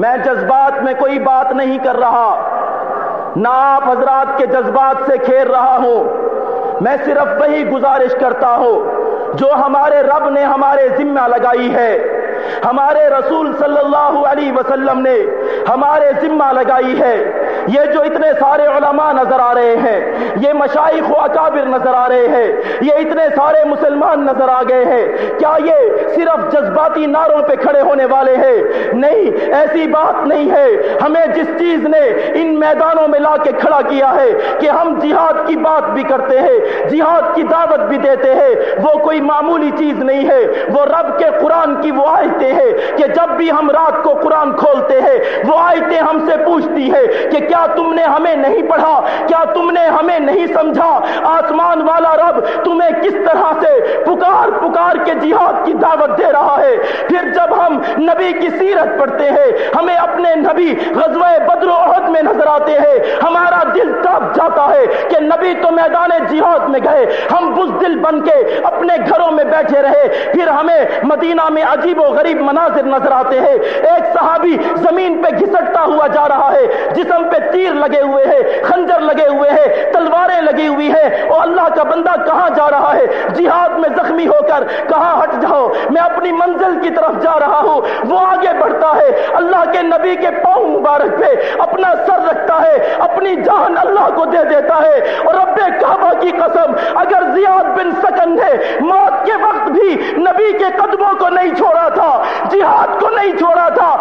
میں جذبات میں کوئی بات نہیں کر رہا، نہ آپ حضرات کے جذبات سے کھیر رہا ہوں۔ میں صرف وہی گزارش کرتا ہوں جو ہمارے رب نے ہمارے ذمہ لگائی ہے۔ ہمارے رسول صلی اللہ علیہ وسلم نے ہمارے ذمہ لگائی ہے۔ یہ جو اتنے سارے علماء نظر آ رہے ہیں، یہ مشائق و اکابر نظر آ رہے ہیں، یہ اتنے سارے مسلمان نظر آ گئے ہیں، کیا یہ صرف جذباتی ناروں پہ کھڑے ہونے والے ہیں؟ نہیں، ایسی بات نہیں ہے۔ ہمیں جس چیز نے ان میدانوں میں لا کے کھڑا کیا ہے کہ ہم جہاد کی بات بھی کرتے ہیں، جہاد کی دعوت بھی دیتے ہیں، وہ کوئی معمولی چیز نہیں ہے۔ وہ رب کے قرآن کی وہ آیتیں ہیں کہ جب بھی ہم رات کو قرآن کھولتے ہیں، وہ آیتیں ہم سے پوچھتی ہے کہ کیا تم نے ہمیں نہیں پڑھا؟ کیا تم نے ہمیں نہیں سمجھا؟ آسمان والا رب تمہیں کس طرح سے پکار پکار کے جہاد کی دعوت دے رہا ہے؟ پھر جب ہم نبی کی سیرت پڑھتے ہیں، ہمیں اپنے نبی غزوہ بدر و عہد میں نظر آتے ہیں۔ ہمارا دل تب جاتا ہے کہ نبی تو میدان جہاد میں گئے۔ ہم بزدل بن کے اپنے گھروں میں بیٹھے رہے۔ پھر ہمیں مدینہ میں عجیب و غریب مناظر نظر آتے ہیں۔ ایک صحابی زمین پہ گھسٹتا ہوا جا رہا جسم پہ تیر لگے ہوئے ہیں، خنجر لگے ہوئے ہیں، تلواریں لگی ہوئی ہیں۔ اور اللہ کا بندہ کہاں جا رہا ہے؟ جہاد میں زخمی ہو کر کہاں ہٹ جاؤ؟ میں اپنی منزل کی طرف جا رہا ہوں۔ وہ آگے بڑھتا ہے۔ اللہ کے نبی کے پاؤں مبارک پہ اپنا سر رکھتا ہے۔ اپنی جان اللہ کو دے دیتا ہے۔ اور رب کعبہ کی قسم، اگر زیاد بن سکن نے موت کے وقت بھی نبی کے قدموں کو نہیں چھوڑا تھا، جہاد کو نہیں چھوڑا تھا۔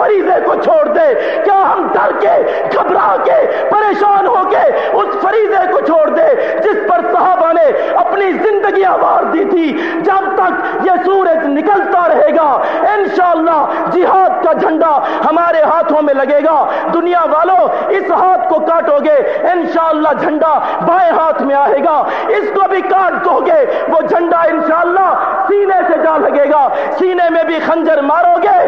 فریضے کو چھوڑ دے، کیا ہم ڈر کے، گھبرا کے پریشان ہو کے اس فریضے کو چھوڑ دے جس پر صحابہ نے اپنی زندگی آواز دی تھی؟ جب تک یہ سورج نکلتا رہے گا، انشاءاللہ جہاد کا جھنڈا ہمارے ہاتھوں میں لگے گا۔ دنیا والوں، اس ہاتھ کو کاٹو گے، انشاءاللہ جھنڈا بائیں ہاتھ میں آئے گا۔ اس کو بھی کاٹ دو گے، وہ جھنڈا انشاءاللہ سینے سے جا لگے گا۔ سینے میں بھی خنجر مارو گے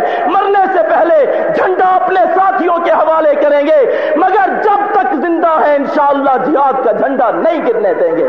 پہلے جھنڈا اپنے ساتھیوں کے حوالے کریں گے، مگر جب تک زندہ ہے انشاءاللہ جہاد کا جھنڈا نہیں گرنے دیں گے۔